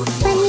Good morning.